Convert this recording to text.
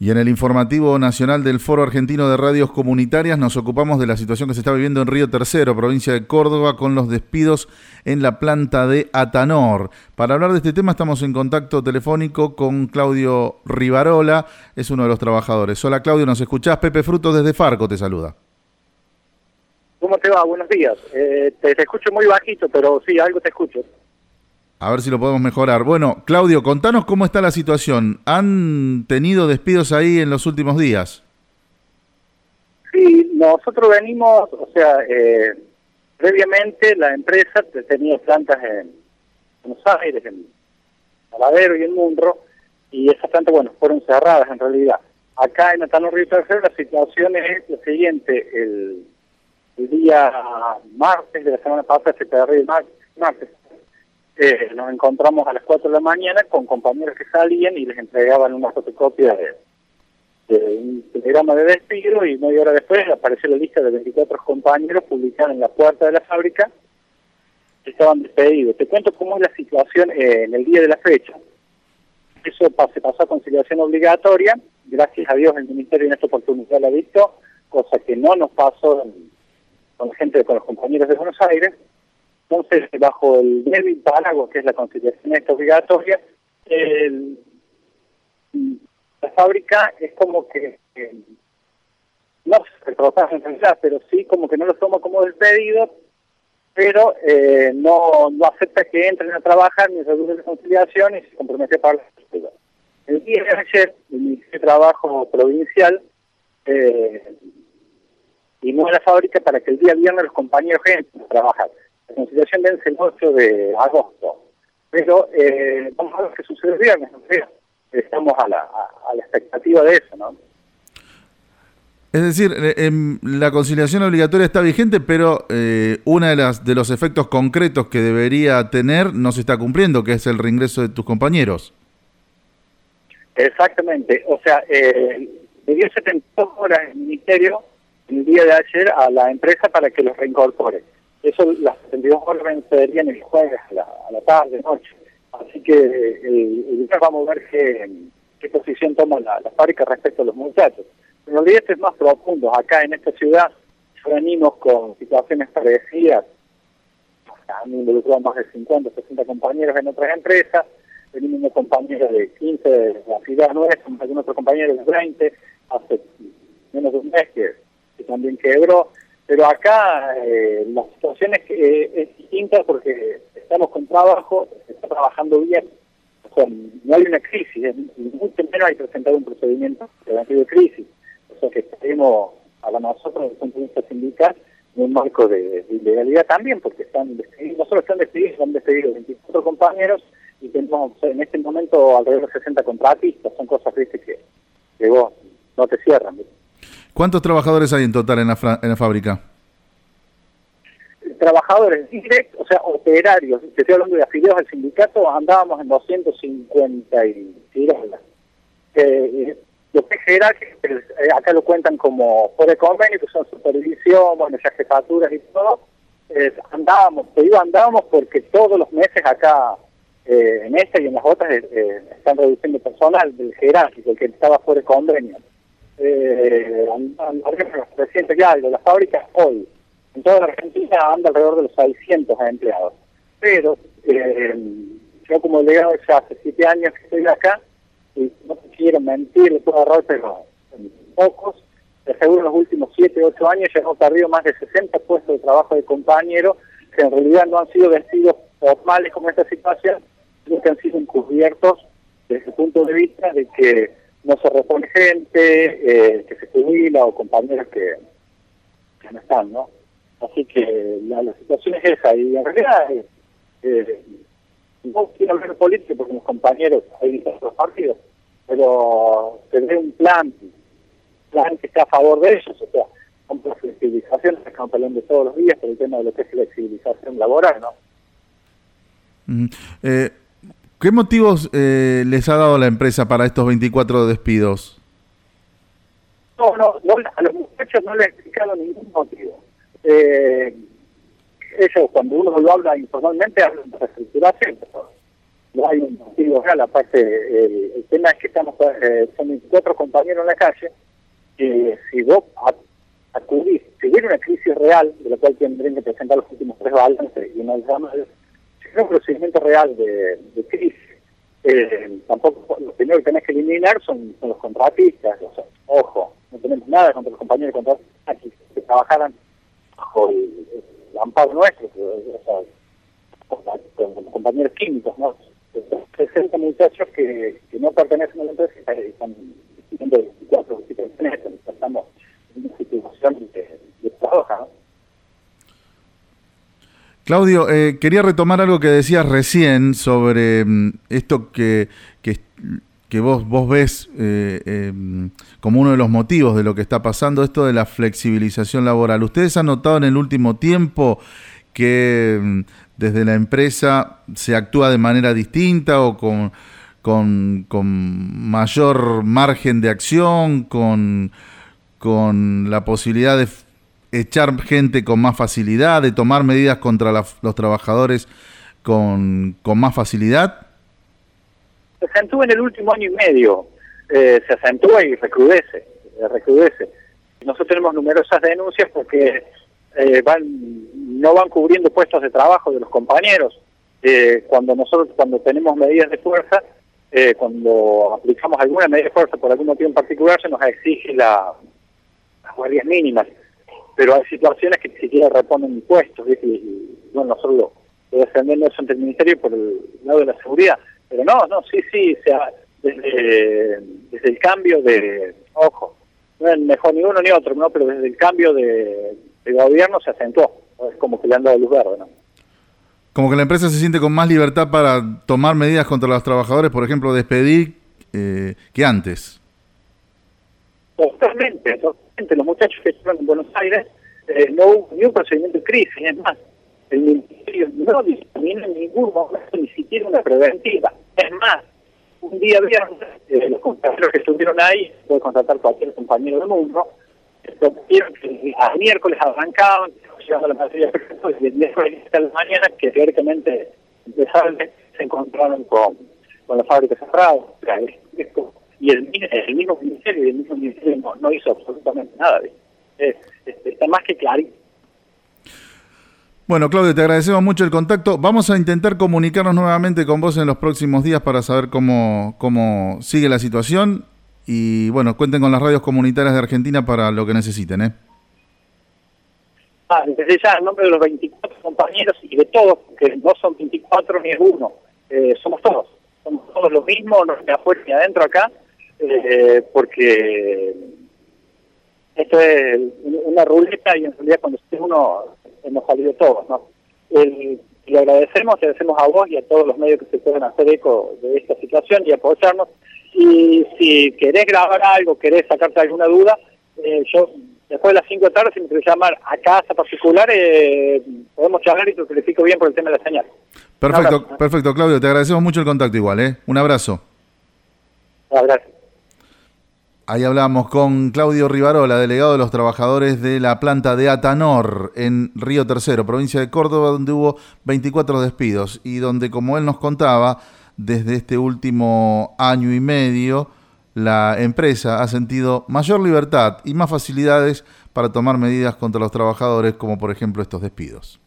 Y en el informativo nacional del Foro Argentino de Radios Comunitarias nos ocupamos de la situación que se está viviendo en Río Tercero, provincia de Córdoba, con los despidos en la planta de Atanor. Para hablar de este tema estamos en contacto telefónico con Claudio Rivarola, es uno de los trabajadores. Hola Claudio, ¿nos escuchás? Pepe Fruto desde Farco te saluda. ¿Cómo te va? Buenos días. Eh, te escucho muy bajito, pero sí, algo te escucho. A ver si lo podemos mejorar. Bueno, Claudio, contanos cómo está la situación. ¿Han tenido despidos ahí en los últimos días? Sí, nosotros venimos, o sea, eh, previamente la empresa tenía plantas en Buenos Aires, en Saladero y en Munro, y esas plantas, bueno, fueron cerradas en realidad. Acá en Atano Río Tercero la situación es la siguiente, el, día martes de la semana pasada, se el martes, eh, nos encontramos a las 4 de la mañana con compañeros que salían y les entregaban una fotocopia de, un telegrama de despido y media hora después apareció la lista de 24 compañeros publicada en la puerta de la fábrica que estaban despedidos. Te cuento cómo es la situación eh, en el día de la fecha. Eso se pasó a conciliación obligatoria. Gracias a Dios el Ministerio en esta oportunidad lo ha visto, cosa que no nos pasó con la gente, con los compañeros de Buenos Aires entonces, bajo el débil paraguas, que es la conciliación obligatoria, la fábrica es como que, no se trabaja en realidad, pero sí como que no lo toma como despedido, pero eh, no, no acepta que entren a trabajar ni reduce la conciliación y se compromete a pagar la El día de ayer, el Ministerio de Trabajo Provincial eh, y no a la fábrica para que el día viernes los compañeros entren a trabajar. La conciliación vence el 8 de agosto. Pero eh, vamos a ver qué sucede el viernes, ¿no? Estamos a la, a, la expectativa de eso, ¿no? Es decir, eh, em, la conciliación obligatoria está vigente, pero eh, uno de, las, de los efectos concretos que debería tener no se está cumpliendo, que es el reingreso de tus compañeros. Excatamente. O sea, eh, le dio 72 horas el Ministerio el día de ayer a la empresa para que los reincorpore. Eso las 72 horas vencederían el jueves a la, a la tarde, noche. Así que el, vamos a ver qué, qué posición toma la, fábrica respecto a los muchachos. En realidad esto es más profundo. Acá en esta ciudad venimos con situaciones parecidas. Han involucrado más de 50, 60 compañeros en otras empresas. Venimos una compañera de 15 de la ciudad nuestra, algún otro compañero de 20, hace menos de un mes que, que también quebró. Pero acá eh, la situación es, que, es distinta porque estamos con trabajo, se está trabajando bien, no hay una crisis, mucho menos hay presentado un procedimiento preventivo de crisis. O sea que estaremos a la nosotros desde el punto de vista sindical en un marco de, ilegalidad también, porque están despedidos, no solo están despedidos, han despedido 24 compañeros y tenemos en este momento alrededor de 60 contratistas, son cosas ¿viste? que, que no te cierran. ¿Cuántos trabajadores hay en total en la, en la fábrica? Trabajadores directos, o sea, operarios, te estoy hablando de afiliados al sindicato, andábamos en 250 y eh, los que eh, acá lo cuentan como por el convenio, que son supervisión, bueno, ya jefaturas y todo, eh, andábamos, te digo andábamos porque todos los meses acá, eh, en esta y en las otras, están reduciendo personal del jerárquico, que estaba fuera de convenio eh, reciente ya de la fábrica hoy en toda la Argentina anda alrededor de los 600 empleados. Pero eh, yo como delegado ya hace siete años que estoy acá y no quiero mentir, le puedo agarrar, pero pocos, seguro en los últimos siete, ocho años ya hemos perdido más de 60 puestos de trabajo de compañeros que en realidad no han sido vestidos formales como esta situación, sino que han sido encubiertos desde el punto de vista de que no se repone gente, eh, que se jubila o compañeros que, no están, ¿no? Así que la, situación es esa y en realidad eh, eh, no quiero hablar de política porque mis compañeros hay otros partidos, pero tendré un plan, plan que esté a favor de ellos, o sea, con la flexibilización, estamos hablando de todos los días por el tema de lo que es flexibilización laboral, ¿no? eh, ¿Qué motivos eh, les ha dado la empresa para estos 24 despidos? No, no, a los muchachos no les he explicado ningún motivo. Eh, ellos, cuando uno lo habla informalmente, hablan de reestructuración. no hay un motivo real, aparte el, tema es que estamos eh, son 24 compañeros en la calle, que si vos acudís, si hubiera una crisis real, de la cual tendrían que presentar los últimos tres balances y no llama, si hubiera un procedimiento real de, crisis, eh, tampoco lo primero que tenés que eliminar son, los contratistas, ojo, no tenemos nada contra los compañeros contratistas que, trabajaran bajo el, amparo nuestro, o sea, con, compañeros químicos, ¿no? 60 muchachos que, que no pertenecen a la empresa y están viviendo 24 situaciones, estamos en una situación de, de trabajo, Claudio, eh, quería retomar algo que decías recién sobre mm, esto que, que, vos, vos ves eh, em, como uno de los motivos de lo que está pasando, esto de la flexibilización laboral. ¿Ustedes han notado en el último tiempo que mm, desde la empresa se actúa de manera distinta o con, con, mayor margen de acción, con, con la posibilidad de echar gente con más facilidad, de tomar medidas contra los trabajadores con, con más facilidad? Se acentúa en el último año y medio, eh, se acentúa y recrudece, recrudece. Nosotros tenemos numerosas denuncias porque eh, van no van cubriendo puestos de trabajo de los compañeros. Eh, cuando nosotros, cuando tenemos medidas de fuerza, eh, cuando aplicamos alguna medida de fuerza por algún motivo en particular, se nos exige la, las guardias mínimas. Pero hay situaciones que ni siquiera reponen puestos, y, bueno, nosotros lo, defendemos eso ante el Ministerio por el lado de la seguridad. Pero no, no, sí, sí, sea, desde, desde el cambio de, ojo, no es mejor ni uno ni otro, ¿no? pero desde el cambio de, de gobierno se acentuó es como que le han dado luz verde, ¿no? Como que la empresa se siente con más libertad para tomar medidas contra los trabajadores, por ejemplo, despedir, eh, que antes. Totalmente, totalmente. Los muchachos que estaban en Buenos Aires eh, no hubo ni un procedimiento de crisis, es más, el Ministerio no dispone en ningún momento ni siquiera una preventiva. Es más, un día viernes, eh, los compañeros que estuvieron ahí, puede contratar cualquier compañero del mundo, vieron que a miércoles arrancaban, llevando la materia y el miércoles de la mañana, que teóricamente empezaron, se encontraron con, con la fábrica cerrada. Y el, el, mismo ministerio y el mismo ministerio no, hizo absolutamente nada. está más que claro. Bueno, Claudio, te agradecemos mucho el contacto. Vamos a intentar comunicarnos nuevamente con vos en los próximos días para saber cómo, cómo sigue la situación. Y bueno, cuenten con las radios comunitarias de Argentina para lo que necesiten. ¿eh? Ah, desde ya, en nombre de los 24 compañeros y de todos, que no son 24 ni es uno, eh, somos todos, somos todos los mismos, no de afuera ni adentro acá, eh, porque esto es una ruleta y en realidad cuando uno hemos salido todos, ¿no? El, le agradecemos, le agradecemos a vos y a todos los medios que se pueden hacer eco de esta situación y apoyarnos. Y si querés grabar algo, querés sacarte alguna duda, eh, yo después de las 5 de la tarde, si me querés llamar a casa particular, eh, podemos charlar y te explico bien por el tema de la señal. Perfecto, perfecto, Claudio. Te agradecemos mucho el contacto igual, ¿eh? Un abrazo. gracias. Ahí hablamos con Claudio Rivarola, delegado de los trabajadores de la planta de Atanor en Río Tercero, provincia de Córdoba, donde hubo 24 despidos y donde, como él nos contaba, desde este último año y medio, la empresa ha sentido mayor libertad y más facilidades para tomar medidas contra los trabajadores, como por ejemplo estos despidos.